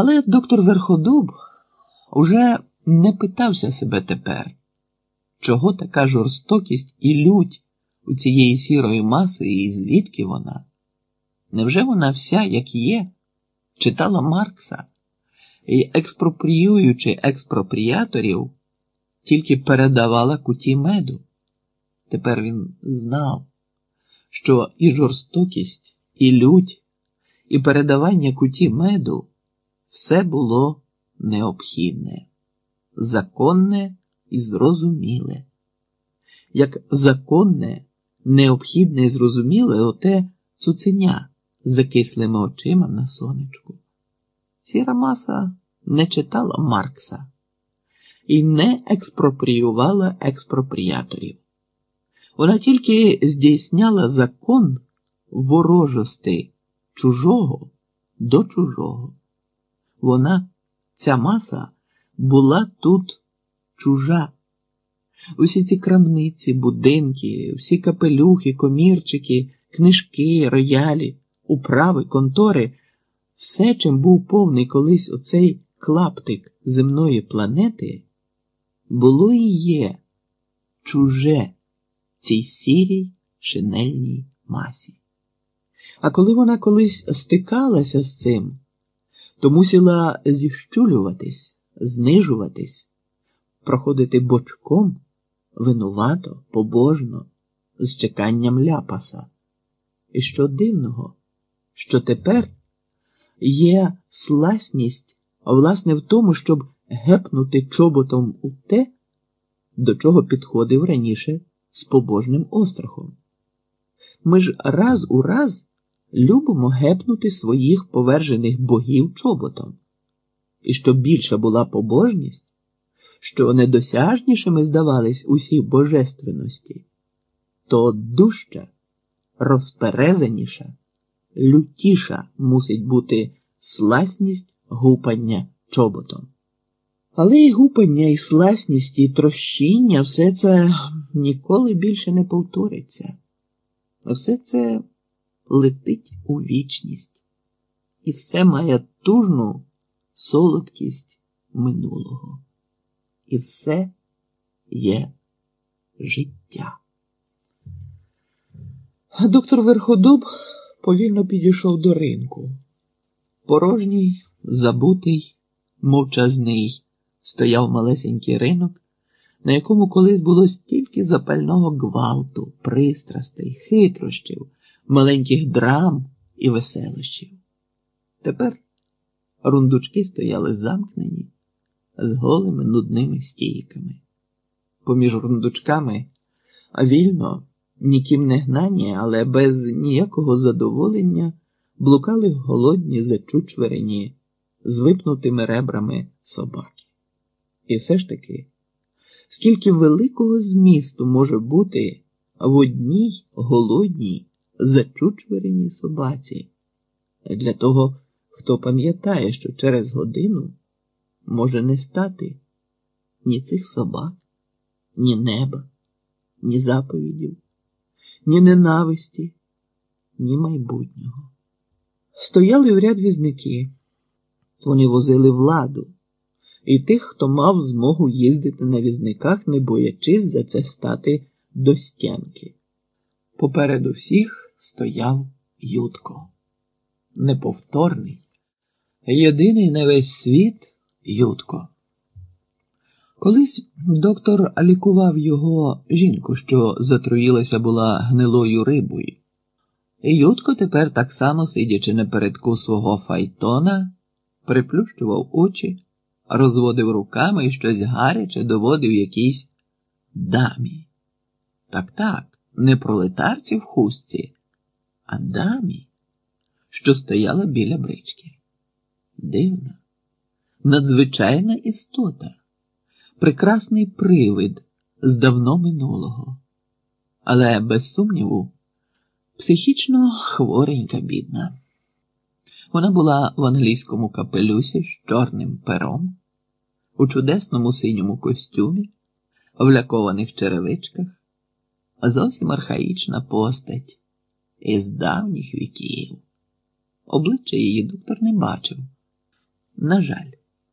Але доктор Верходуб уже не питався себе тепер, чого така жорстокість і лють у цієї сірої маси, і звідки вона? Невже вона вся, як є, читала Маркса і, експропріюючи експропріаторів, тільки передавала куті меду? Тепер він знав, що і жорстокість, і лють, і передавання куті меду все було необхідне, законне і зрозуміле. Як законне, необхідне і зрозуміле оте цуценя з закислими очима на сонечку. Сіра маса не читала Маркса і не експропріювала експропріаторів. Вона тільки здійсняла закон ворожости чужого до чужого. Вона, ця маса, була тут чужа. Усі ці крамниці, будинки, всі капелюхи, комірчики, книжки, роялі, управи, контори, все, чим був повний колись оцей клаптик земної планети, було і є чуже цій сірій шинельній масі. А коли вона колись стикалася з цим, то мусила зіщулюватись, знижуватись, проходити бочком винувато, побожно, з чеканням ляпаса. І що дивного, що тепер є сласність, власне, в тому, щоб гепнути чоботом у те, до чого підходив раніше з побожним острахом. Ми ж раз у раз любимо гепнути своїх повержених богів чоботом. І що більша була побожність, що недосяжнішими здавались усі божественності, то дужча, розперезаніша, лютіша мусить бути сласність гупання чоботом. Але і гупання, і сласність, і трощіння все це ніколи більше не повториться. Все це летить у вічність, і все має тужну солодкість минулого. І все є життя. Доктор Верходуб повільно підійшов до ринку. Порожній, забутий, мовчазний, стояв малесенький ринок, на якому колись було стільки запального гвалту, пристрастей, хитрощів, маленьких драм і веселощів. Тепер рундучки стояли замкнені з голими нудними стійками. Поміж рундучками, вільно, ніким не гнані, але без ніякого задоволення блукали голодні зачучверені з випнутими ребрами собаки. І все ж таки, скільки великого змісту може бути в одній голодній зачучвереній собаці для того, хто пам'ятає, що через годину може не стати ні цих собак, ні неба, ні заповідів, ні ненависті, ні майбутнього. Стояли в ряд візники, вони возили владу і тих, хто мав змогу їздити на візниках, не боячись за це стати до стянки. Попереду всіх стояв Ютко, неповторний, єдиний на весь світ. Ютко. Колись доктор лікував його жінку, що затруїлася була гнилою рибою. Ютко тепер, так само, сидячи напередку свого файтона, приплющував очі, розводив руками і щось гаряче доводив якійсь дамі. Так так, не пролетарці в хустці, а дамі, що стояла біля брички. Дивна надзвичайна істота, прекрасний привид з давно минулого, але, без сумніву, психічно хворенька бідна. Вона була в англійському капелюсі з чорним пером, у чудесному синьому костюмі, в лякованих черевичках, зовсім архаїчна постать із давніх віків. Обличчя її доктор не бачив На жаль.